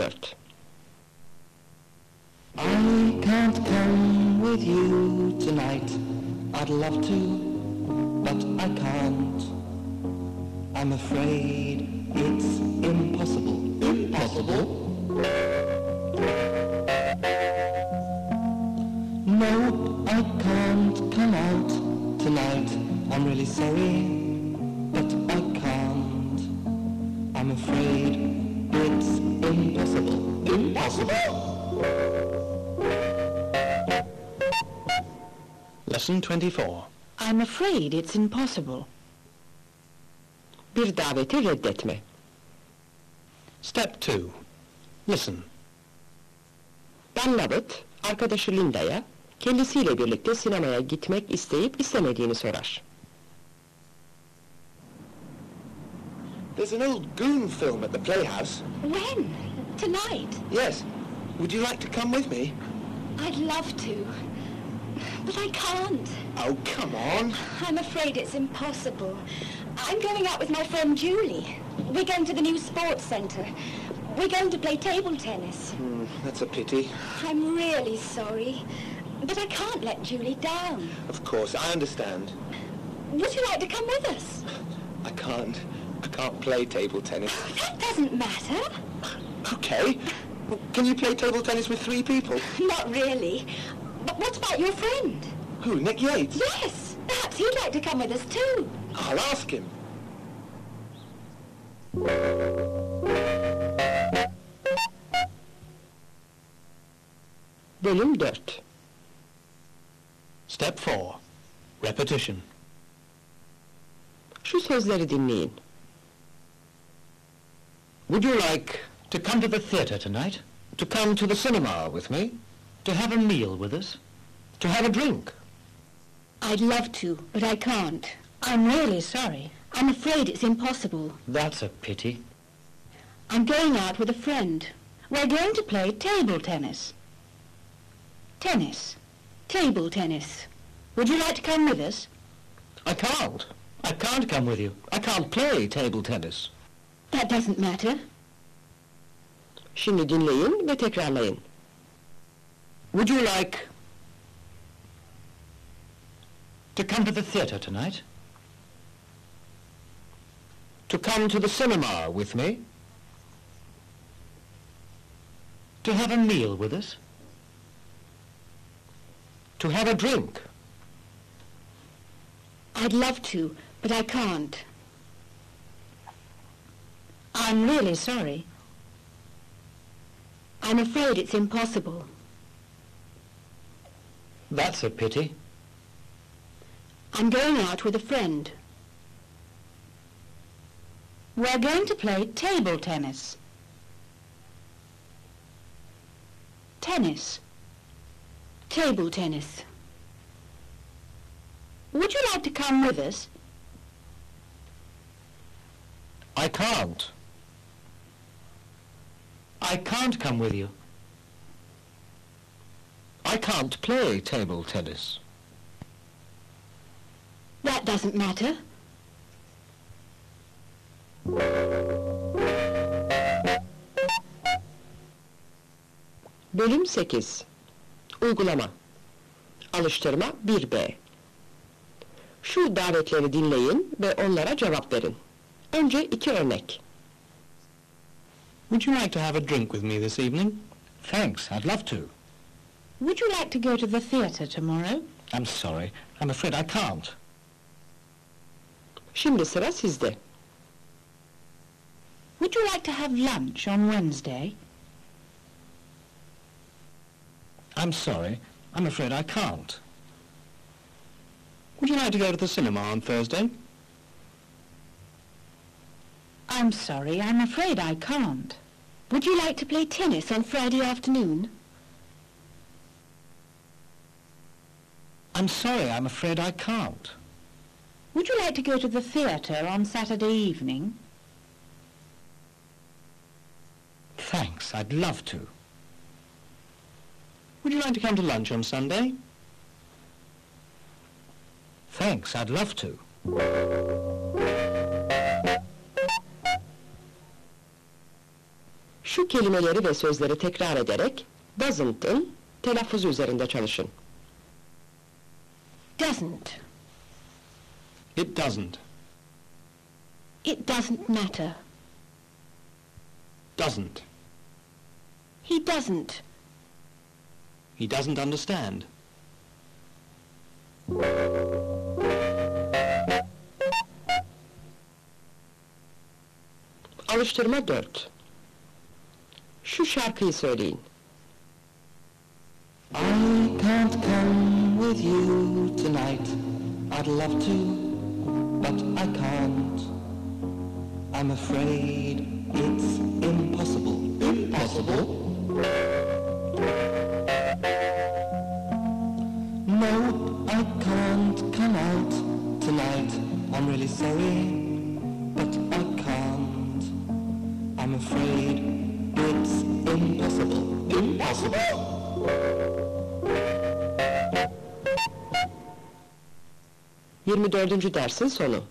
4. I can't come with you tonight. I'd love to, but I can't. I'm afraid it's impossible. Impossible? No, I can't come out tonight. I'm really sorry, but I can't. I'm afraid it's impossible. Impossible? Lesson 24. I'm afraid it's impossible. Bir daveti reddetme. Step 2. Listen. Dan Lovett, arkadaşı Linda'ya, kendisiyle birlikte sinemaya gitmek isteyip istemediğini sorar. There's an old goon film at the Playhouse. When? Tonight? Yes. Would you like to come with me? I'd love to. But I can't. Oh, come on. I'm afraid it's impossible. I'm going out with my friend Julie. We're going to the new sports centre. We're going to play table tennis. Hmm, that's a pity. I'm really sorry. But I can't let Julie down. Of course, I understand. Would you like to come with us? I can't. I can't play table tennis. That doesn't matter. Okay. Well, can you play table tennis with three people? Not really. But what about your friend? Who, Nick Yates? Yes, perhaps he'd like to come with us too. I'll ask him. Bölüm 4. Step 4. Repetition. Şu sözleri dinleyin. Would you like to come to the theatre tonight? To come to the cinema with me? To have a meal with us? To have a drink? I'd love to, but I can't. I'm really sorry. I'm afraid it's impossible. That's a pity. I'm going out with a friend. We're going to play table tennis. Tennis. Table tennis. Would you like to come with us? I can't. I can't come with you. I can't play table tennis. That doesn't matter. Şimdi dinleyin ve tekrarlayın. Would you like to come to the theatre tonight? To come to the cinema with me? To have a meal with us? To have a drink? I'd love to, but I can't. I'm really sorry. I'm afraid it's impossible. That's a pity. I'm going out with a friend. We're going to play table tennis. Tennis. Table tennis. Would you like to come with us? I can't. I can't come with you. I can't play table tennis. That doesn't matter. Bölüm 8. Uygulama. Alıştırma 1B. Şu davetleri dinleyin ve onlara cevap verin. Önce iki örnek. Would you like to have a drink with me this evening? Thanks, I'd love to. Would you like to go to the theatre tomorrow? I'm sorry, I'm afraid I can't. Şimdi sıra sizde. Would you like to have lunch on Wednesday? I'm sorry, I'm afraid I can't. Would you like to go to the cinema on Thursday? I'm sorry, I'm afraid I can't. Would you like to play tennis on Friday afternoon? I'm sorry, I'm afraid I can't. Would you like to go to the theatre on Saturday evening? Thanks, I'd love to. Would you like to come to lunch on Sunday? Thanks, I'd love to. Şu kelimeleri ve sözleri tekrar ederek doesn't'ın telaffuzu üzerinde çalışın. Doesn't. It doesn't. It doesn't matter. Doesn't. He doesn't. He doesn't understand. Alıştırma 4. Şu şarkıyı söyleyin. I can't come with you tonight. I'd love to, but I can't. I'm afraid it's impossible. Impossible? No, I can't come out tonight. I'm really sorry, but I can't. I'm afraid Impossible? Yirmi dördüncü dersin sonu.